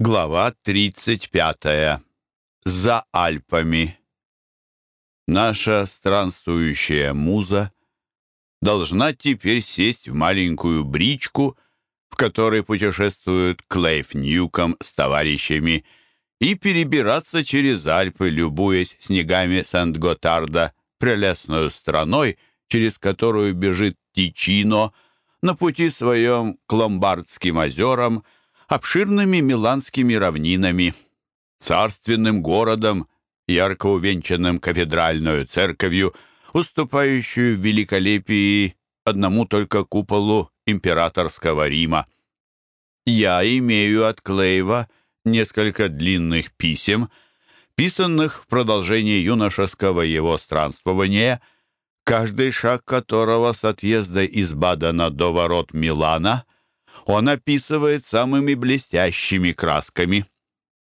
Глава 35. За Альпами. Наша странствующая муза должна теперь сесть в маленькую бричку, в которой путешествует Клейф Ньюком с товарищами, и перебираться через Альпы, любуясь снегами Сент-Готарда, прелестную страной, через которую бежит Тичино, на пути своем к Ломбардским озерам – обширными миланскими равнинами, царственным городом, ярко увенчанным кафедральную церковью, уступающую в великолепии одному только куполу императорского Рима. Я имею от Клейва несколько длинных писем, писанных в продолжении юношеского его странствования, каждый шаг которого с отъезда из Бадена до ворот Милана — он описывает самыми блестящими красками.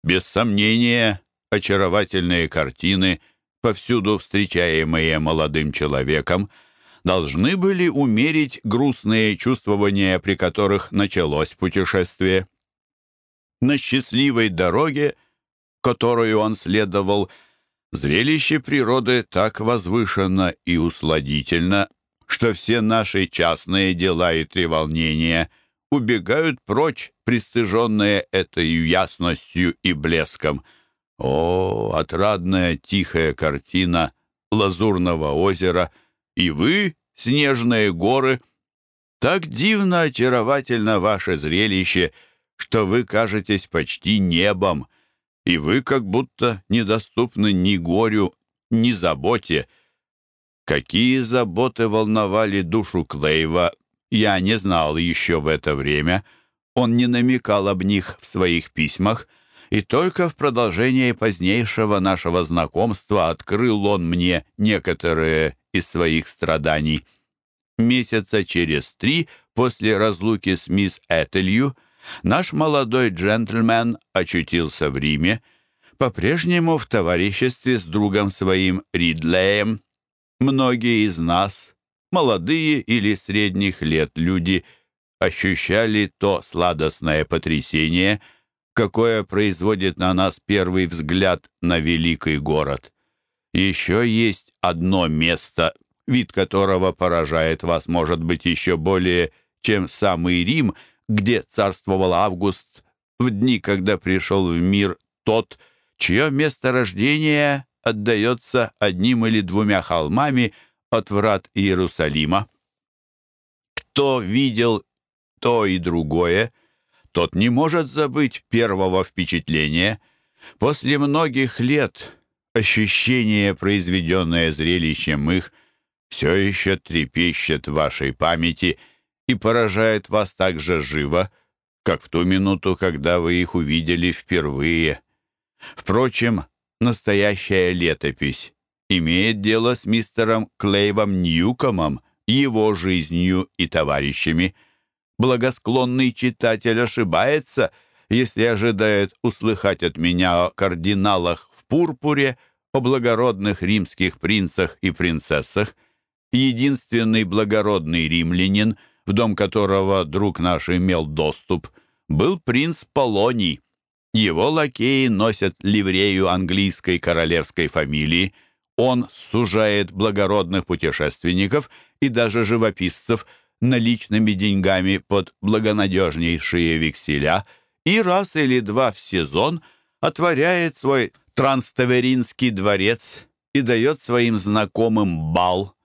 Без сомнения, очаровательные картины, повсюду встречаемые молодым человеком, должны были умерить грустные чувствования, при которых началось путешествие. На счастливой дороге, которую он следовал, зрелище природы так возвышенно и усладительно, что все наши частные дела и треволнения — убегают прочь, пристыженные этой ясностью и блеском. О, отрадная тихая картина лазурного озера, и вы, снежные горы, так дивно очаровательно ваше зрелище, что вы кажетесь почти небом, и вы как будто недоступны ни горю, ни заботе. Какие заботы волновали душу Клейва я не знал еще в это время, он не намекал об них в своих письмах, и только в продолжении позднейшего нашего знакомства открыл он мне некоторые из своих страданий. Месяца через три после разлуки с мисс Этелью наш молодой джентльмен очутился в Риме, по-прежнему в товариществе с другом своим Ридлеем. Многие из нас, молодые или средних лет люди ощущали то сладостное потрясение, какое производит на нас первый взгляд на великий город. Еще есть одно место, вид которого поражает вас, может быть, еще более, чем самый Рим, где царствовал Август в дни, когда пришел в мир тот, чье место рождения отдается одним или двумя холмами – от врат Иерусалима. Кто видел то и другое, тот не может забыть первого впечатления. После многих лет ощущение, произведенное зрелищем их, все еще трепещет в вашей памяти и поражает вас так же живо, как в ту минуту, когда вы их увидели впервые. Впрочем, настоящая летопись имеет дело с мистером Клейвом Ньюкомом, его жизнью и товарищами. Благосклонный читатель ошибается, если ожидает услыхать от меня о кардиналах в пурпуре, о благородных римских принцах и принцессах. Единственный благородный римлянин, в дом которого друг наш имел доступ, был принц Полоний. Его лакеи носят ливрею английской королевской фамилии – он сужает благородных путешественников и даже живописцев наличными деньгами под благонадежнейшие векселя и раз или два в сезон отворяет свой Транставеринский дворец и дает своим знакомым бал.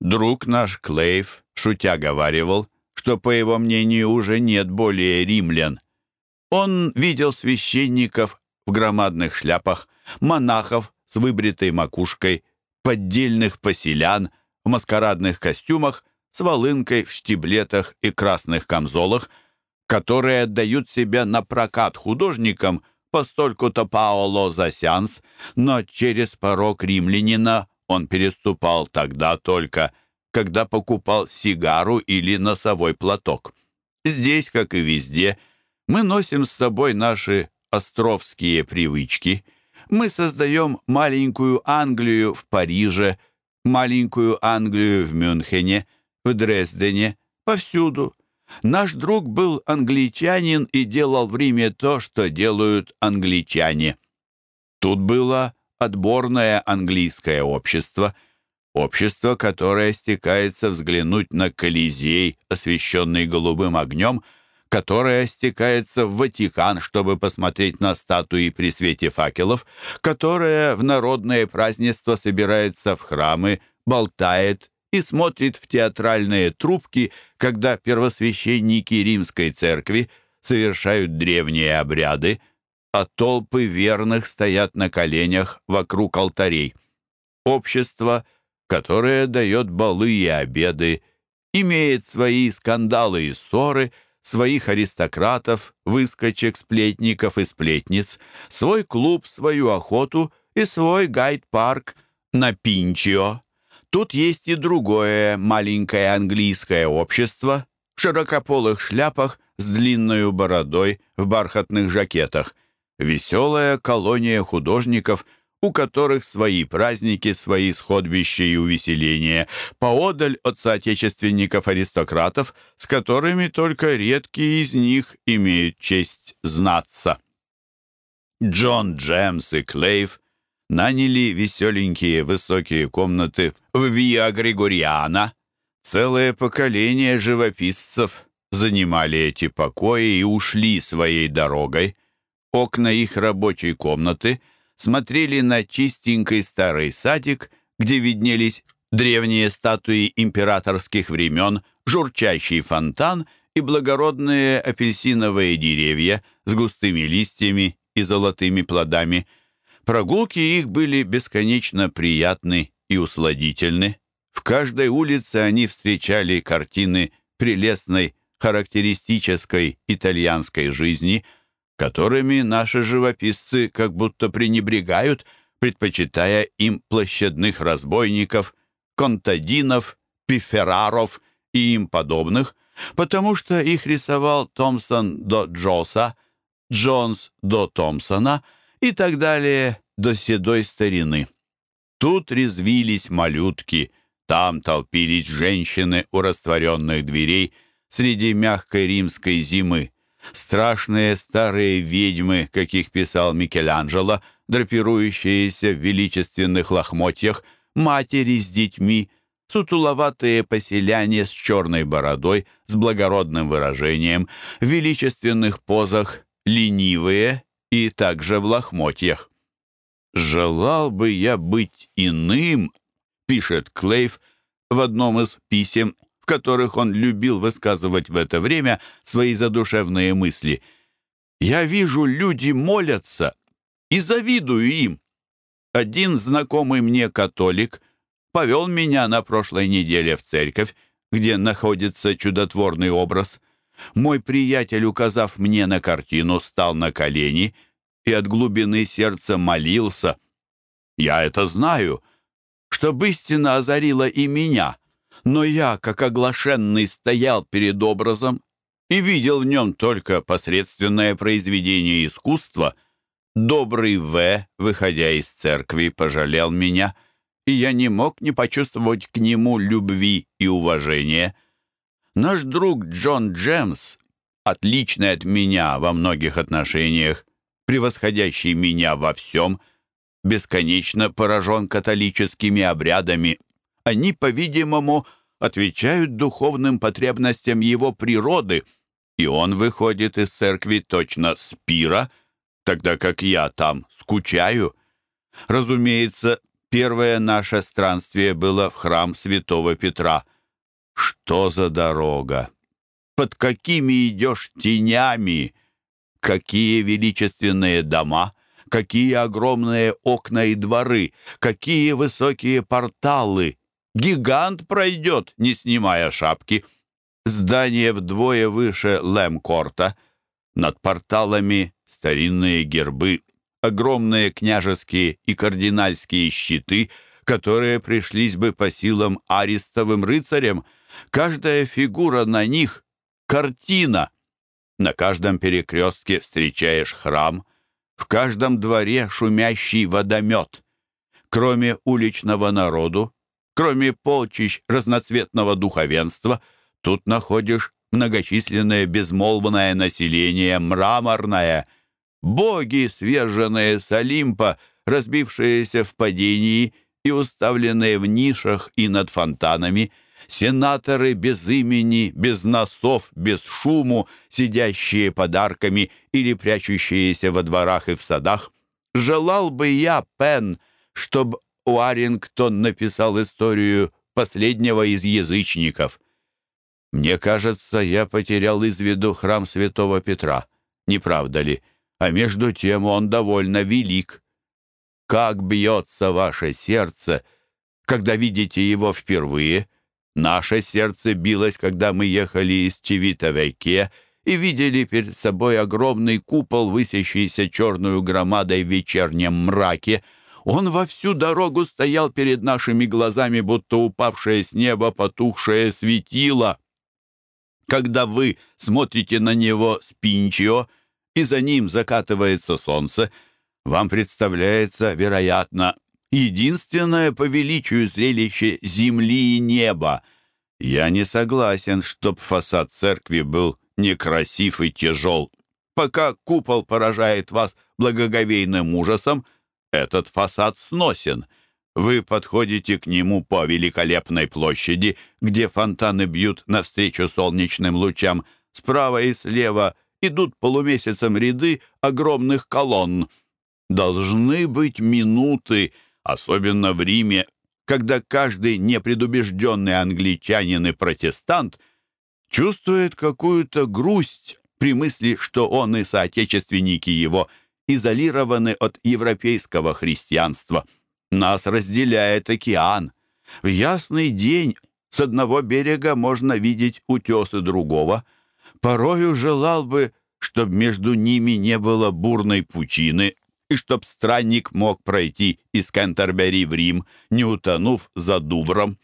Друг наш Клейв, шутя, говаривал, что, по его мнению, уже нет более римлян. Он видел священников в громадных шляпах, монахов с выбритой макушкой, поддельных поселян в маскарадных костюмах, с волынкой в штиблетах и красных камзолах, которые отдают себя на прокат художникам постольку-то Паоло за сеанс, но через порог римлянина он переступал тогда только, когда покупал сигару или носовой платок. Здесь, как и везде, мы носим с собой наши островские привычки — мы создаем маленькую Англию в Париже, маленькую Англию в Мюнхене, в Дрездене, повсюду. Наш друг был англичанин и делал в Риме то, что делают англичане. Тут было отборное английское общество, общество, которое стекается взглянуть на Колизей, освещенный голубым огнем, которое стекается в Ватикан, чтобы посмотреть на статуи при свете факелов, которое в народное празднество собирается в храмы, болтает и смотрит в театральные трубки, когда первосвященники римской церкви совершают древние обряды, а толпы верных стоят на коленях вокруг алтарей. Общество, которое дает балы и обеды, имеет свои скандалы и ссоры, своих аристократов, выскочек, сплетников и сплетниц, свой клуб, свою охоту и свой гайд-парк на Пинчио. Тут есть и другое маленькое английское общество в широкополых шляпах с длинной бородой в бархатных жакетах. Веселая колония художников, у которых свои праздники, свои сходбища и увеселения, поодаль от соотечественников-аристократов, с которыми только редкие из них имеют честь знаться. Джон Джемс и Клейв наняли веселенькие высокие комнаты в Виа Григориана. Целое поколение живописцев занимали эти покои и ушли своей дорогой. Окна их рабочей комнаты смотрели на чистенький старый садик, где виднелись древние статуи императорских времен, журчащий фонтан и благородные апельсиновые деревья с густыми листьями и золотыми плодами – Прогулки их были бесконечно приятны и усладительны. В каждой улице они встречали картины прелестной, характеристической итальянской жизни, которыми наши живописцы как будто пренебрегают, предпочитая им площадных разбойников, контадинов, пифераров и им подобных, потому что их рисовал Томпсон до Джоса, Джонс до Томпсона — и так далее до седой старины. Тут резвились малютки, там толпились женщины у растворенных дверей среди мягкой римской зимы. Страшные старые ведьмы, каких писал Микеланджело, драпирующиеся в величественных лохмотьях, матери с детьми, сутуловатые поселяне с черной бородой, с благородным выражением, в величественных позах, ленивые и также в лохмотьях. «Желал бы я быть иным», — пишет Клейв в одном из писем, в которых он любил высказывать в это время свои задушевные мысли. «Я вижу, люди молятся и завидую им. Один знакомый мне католик повел меня на прошлой неделе в церковь, где находится чудотворный образ. Мой приятель, указав мне на картину, стал на колени и от глубины сердца молился. Я это знаю, чтобы истина озарила и меня, но я, как оглашенный, стоял перед образом и видел в нем только посредственное произведение искусства. Добрый В, выходя из церкви, пожалел меня, и я не мог не почувствовать к нему любви и уважения. Наш друг Джон Джемс, отличный от меня во многих отношениях, превосходящий меня во всем, бесконечно поражен католическими обрядами. Они, по-видимому, отвечают духовным потребностям его природы, и он выходит из церкви точно с пира, тогда как я там скучаю. Разумеется, первое наше странствие было в храм святого Петра. Что за дорога? Под какими идешь тенями? Какие величественные дома, какие огромные окна и дворы, какие высокие порталы. Гигант пройдет, не снимая шапки. Здание вдвое выше Лэмкорта. Над порталами старинные гербы, огромные княжеские и кардинальские щиты, которые пришлись бы по силам арестовым рыцарям. Каждая фигура на них — картина. На каждом перекрестке встречаешь храм, в каждом дворе шумящий водомет. Кроме уличного народу, кроме полчищ разноцветного духовенства, тут находишь многочисленное безмолвное население, мраморное, боги, сверженные с Олимпа, разбившиеся в падении и уставленные в нишах и над фонтанами, сенаторы без имени, без носов, без шуму, сидящие подарками или прячущиеся во дворах и в садах. Желал бы я, Пен, чтобы Уарингтон написал историю последнего из язычников. Мне кажется, я потерял из виду храм святого Петра. Не правда ли? А между тем он довольно велик. Как бьется ваше сердце, когда видите его впервые? Наше сердце билось, когда мы ехали из Чевитовейке и видели перед собой огромный купол, высящийся черную громадой в вечернем мраке. Он во всю дорогу стоял перед нашими глазами, будто упавшее с неба потухшее светило когда вы смотрите на него с Пинчио, и за ним закатывается солнце, вам представляется, вероятно, единственное по величию зрелище земли и неба. Я не согласен, чтоб фасад церкви был некрасив и тяжел. Пока купол поражает вас благоговейным ужасом, этот фасад сносен — вы подходите к нему по великолепной площади, где фонтаны бьют навстречу солнечным лучам. Справа и слева идут полумесяцем ряды огромных колонн. Должны быть минуты, особенно в Риме, когда каждый непредубежденный англичанин и протестант чувствует какую-то грусть при мысли, что он и соотечественники его изолированы от европейского христианства – нас разделяет океан. В ясный день с одного берега можно видеть утесы другого. Порою желал бы, чтоб между ними не было бурной пучины, и чтоб странник мог пройти из Кентербери в Рим, не утонув за Дубром.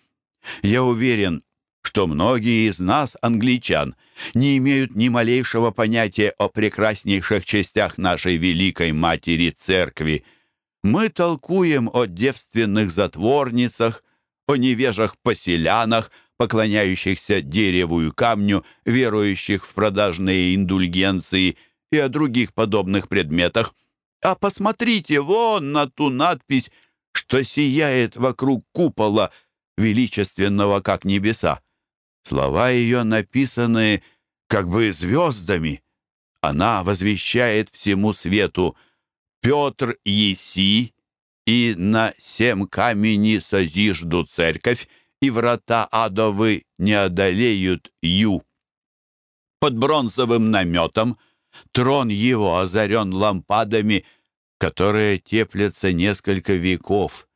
Я уверен, что многие из нас, англичан, не имеют ни малейшего понятия о прекраснейших частях нашей великой матери церкви — мы толкуем о девственных затворницах, о невежах-поселянах, поклоняющихся дереву и камню, верующих в продажные индульгенции и о других подобных предметах. А посмотрите вон на ту надпись, что сияет вокруг купола, величественного как небеса. Слова ее написаны как бы звездами. Она возвещает всему свету — Петр еси, и на семь камени созижду церковь, и врата адовы не одолеют ю. Под бронзовым наметом трон его озарен лампадами, которые теплятся несколько веков.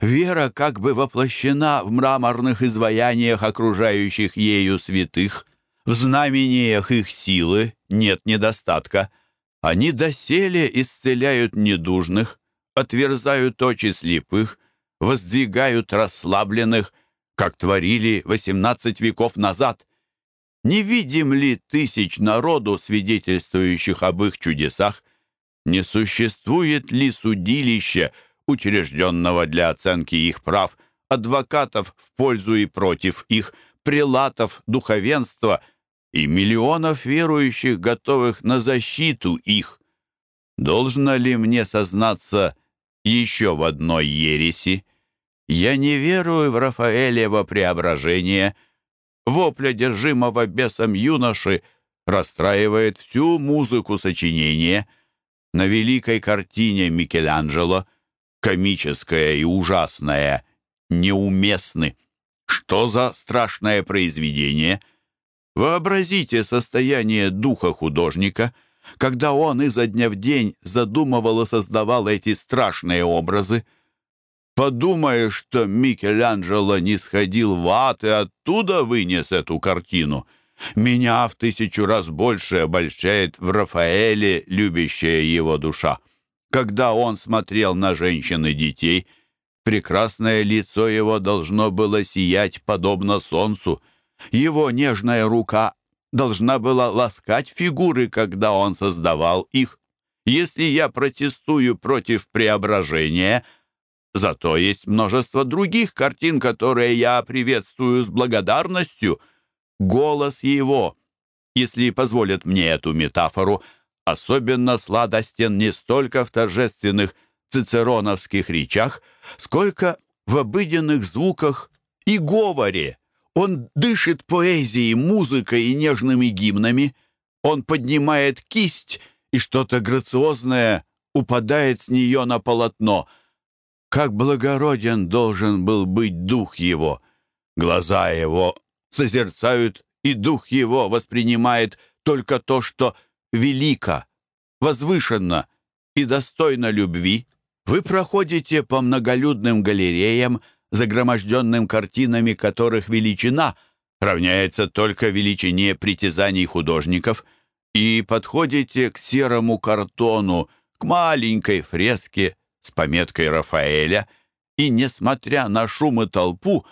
Вера как бы воплощена в мраморных изваяниях, окружающих ею святых. В знамениях их силы нет недостатка — они доселе исцеляют недужных, отверзают очи слепых, воздвигают расслабленных, как творили восемнадцать веков назад. Не видим ли тысяч народу, свидетельствующих об их чудесах? Не существует ли судилища, учрежденного для оценки их прав, адвокатов в пользу и против их, прелатов, духовенства — и миллионов верующих, готовых на защиту их. Должно ли мне сознаться еще в одной ереси? Я не верую в Рафаэлево преображение. Вопля, держимого бесом юноши, расстраивает всю музыку сочинения. На великой картине Микеланджело, комическая и ужасная, неуместны. Что за страшное произведение — Вообразите состояние духа художника, когда он изо дня в день задумывал и создавал эти страшные образы. Подумаешь, что Микеланджело не сходил в ад и оттуда вынес эту картину. Меня в тысячу раз больше обольщает в Рафаэле любящая его душа. Когда он смотрел на женщин и детей, прекрасное лицо его должно было сиять подобно солнцу — его нежная рука должна была ласкать фигуры, когда он создавал их. Если я протестую против преображения, зато есть множество других картин, которые я приветствую с благодарностью. Голос его, если позволят мне эту метафору, особенно сладостен не столько в торжественных цицероновских речах, сколько в обыденных звуках и говоре. Он дышит поэзией, музыкой и нежными гимнами. Он поднимает кисть, и что-то грациозное упадает с нее на полотно. Как благороден должен был быть дух его. Глаза его созерцают, и дух его воспринимает только то, что велико, возвышенно и достойно любви. Вы проходите по многолюдным галереям, загроможденным картинами которых величина равняется только величине притязаний художников, и подходите к серому картону, к маленькой фреске с пометкой Рафаэля, и, несмотря на шум и толпу,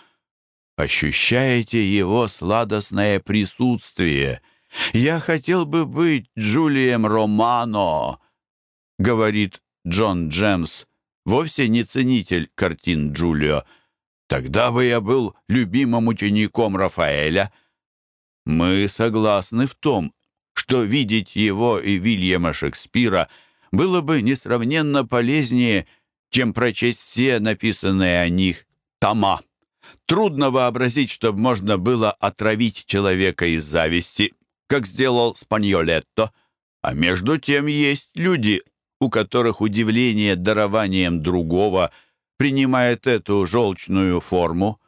ощущаете его сладостное присутствие. «Я хотел бы быть Джулием Романо», — говорит Джон Джемс, вовсе не ценитель картин Джулио. «Тогда бы я был любимым учеником Рафаэля». Мы согласны в том, что видеть его и Вильяма Шекспира было бы несравненно полезнее, чем прочесть все написанные о них тома. Трудно вообразить, чтобы можно было отравить человека из зависти, как сделал Спаньолетто. А между тем есть люди, у которых удивление дарованием другого принимает эту желчную форму.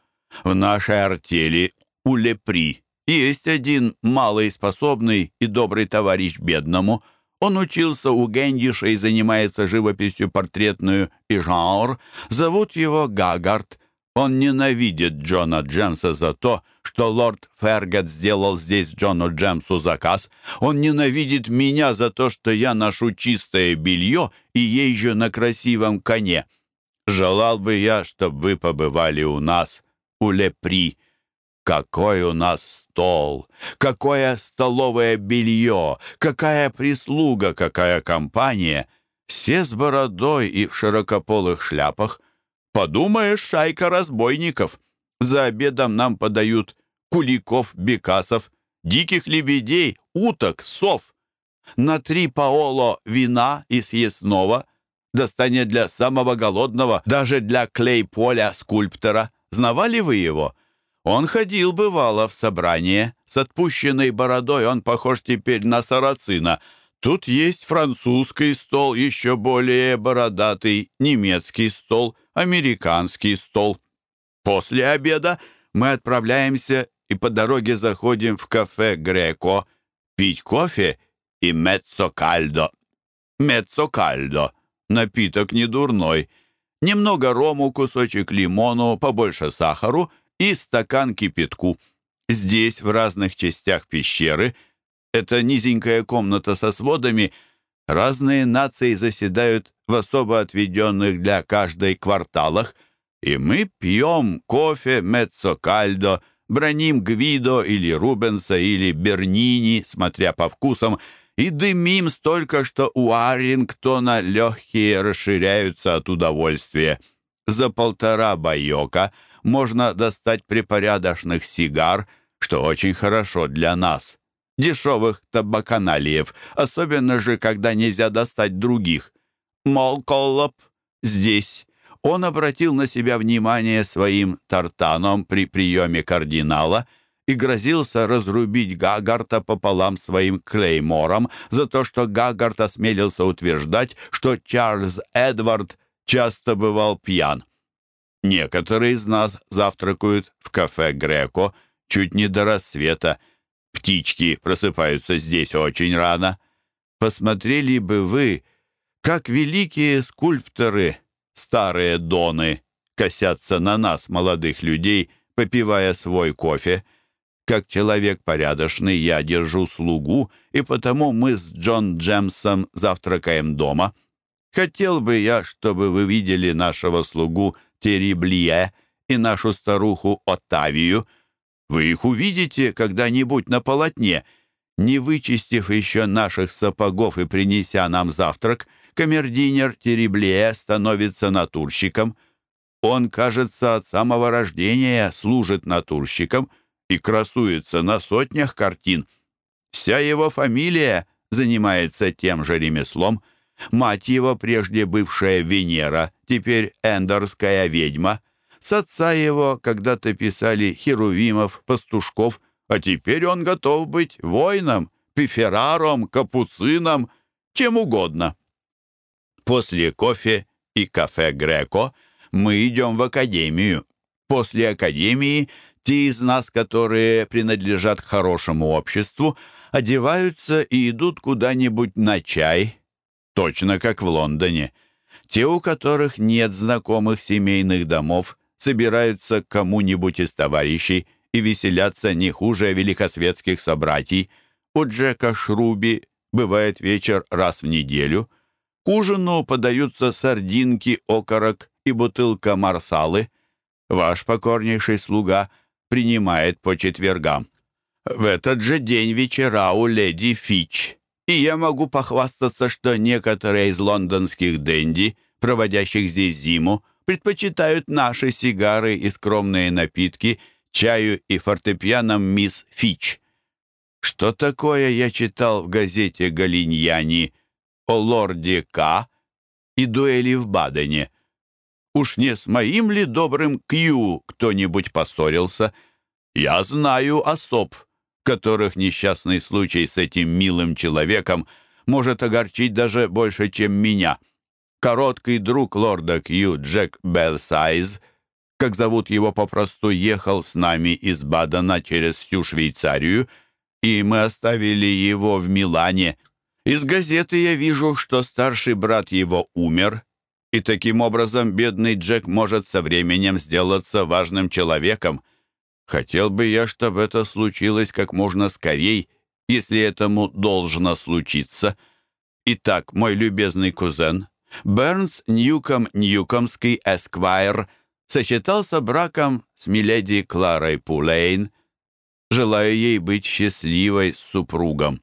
В нашей артели у Лепри есть один малый способный и добрый товарищ бедному. Он учился у Гендиша и занимается живописью портретную и жанр. Зовут его Гагард. Он ненавидит Джона Джемса за то, что лорд Фергет сделал здесь Джону Джемсу заказ. Он ненавидит меня за то, что я ношу чистое белье и езжу на красивом коне. Желал бы я, чтобы вы побывали у нас, у Лепри. Какой у нас стол, какое столовое белье, какая прислуга, какая компания. Все с бородой и в широкополых шляпах — Подумаешь, шайка разбойников. За обедом нам подают куликов, бекасов, диких лебедей, уток, сов. На три паоло вина и съестного достанет для самого голодного, даже для клей-поля скульптора. Знавали вы его? Он ходил, бывало, в собрание. С отпущенной бородой он похож теперь на сарацина. Тут есть французский стол, еще более бородатый, немецкий стол, американский стол. После обеда мы отправляемся и по дороге заходим в кафе «Греко» пить кофе и меццо кальдо. Меццо кальдо — напиток недурной. Немного рому, кусочек лимону, побольше сахару и стакан кипятку. Здесь, в разных частях пещеры, это низенькая комната со сводами — Разные нации заседают в особо отведенных для каждой кварталах, и мы пьем кофе меццо-кальдо, броним Гвидо или Рубенса или Бернини, смотря по вкусам, и дымим столько, что у Арингтона легкие расширяются от удовольствия. За полтора байока можно достать припорядочных сигар, что очень хорошо для нас дешевых табаканалиев, особенно же, когда нельзя достать других. Молколлоп здесь. Он обратил на себя внимание своим тартаном при приеме кардинала и грозился разрубить Гагарта пополам своим клеймором за то, что Гагарт осмелился утверждать, что Чарльз Эдвард часто бывал пьян. Некоторые из нас завтракают в кафе «Греко» чуть не до рассвета, Птички просыпаются здесь очень рано. Посмотрели бы вы, как великие скульпторы, старые доны, косятся на нас, молодых людей, попивая свой кофе. Как человек порядочный, я держу слугу, и потому мы с Джон Джемсом завтракаем дома. Хотел бы я, чтобы вы видели нашего слугу Териблие и нашу старуху Оттавию — вы их увидите когда-нибудь на полотне. Не вычистив еще наших сапогов и принеся нам завтрак, камердинер Тереблея становится натурщиком. Он, кажется, от самого рождения служит натурщиком и красуется на сотнях картин. Вся его фамилия занимается тем же ремеслом. Мать его, прежде бывшая Венера, теперь эндорская ведьма. С отца его когда-то писали Херувимов, Пастушков, а теперь он готов быть воином, пифераром, капуцином, чем угодно. После кофе и кафе «Греко» мы идем в академию. После академии те из нас, которые принадлежат к хорошему обществу, одеваются и идут куда-нибудь на чай, точно как в Лондоне. Те, у которых нет знакомых семейных домов, собираются к кому-нибудь из товарищей и веселятся не хуже великосветских собратьей. У Джека Шруби бывает вечер раз в неделю. К ужину подаются сардинки, окорок и бутылка марсалы. Ваш покорнейший слуга принимает по четвергам. В этот же день вечера у леди Фич. И я могу похвастаться, что некоторые из лондонских денди, проводящих здесь зиму, предпочитают наши сигары и скромные напитки чаю и фортепианам мисс Фич. Что такое я читал в газете «Галиньяни» о лорде К. и дуэли в Бадене? Уж не с моим ли добрым Кью кто-нибудь поссорился? Я знаю особ, которых несчастный случай с этим милым человеком может огорчить даже больше, чем меня. Короткий друг лорда Кью, Джек Белсайз, как зовут его попросту, ехал с нами из Бадена через всю Швейцарию, и мы оставили его в Милане. Из газеты я вижу, что старший брат его умер, и таким образом бедный Джек может со временем сделаться важным человеком. Хотел бы я, чтобы это случилось как можно скорей, если этому должно случиться. Итак, мой любезный кузен, Бернс Ньюком Ньюкомский Эсквайр сочетался браком с миледи Кларой Пулейн. Желаю ей быть счастливой с супругом.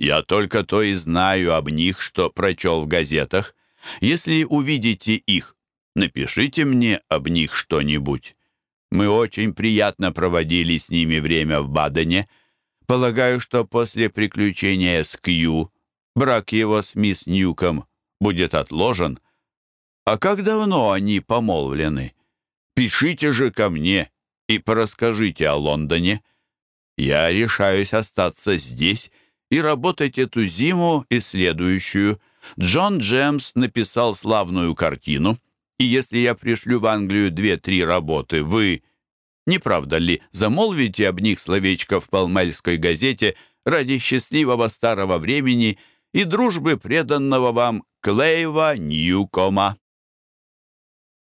Я только то и знаю об них, что прочел в газетах. Если увидите их, напишите мне об них что-нибудь. Мы очень приятно проводили с ними время в Бадене. Полагаю, что после приключения с Кью брак его с мисс Ньюком будет отложен. А как давно они помолвлены? Пишите же ко мне и порасскажите о Лондоне. Я решаюсь остаться здесь и работать эту зиму и следующую. Джон Джемс написал славную картину — и если я пришлю в Англию две-три работы, вы, не правда ли, замолвите об них словечко в Палмельской газете ради счастливого старого времени и дружбы преданного вам Клейва Ньюкома?»